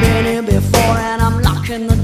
been here before and I'm locking the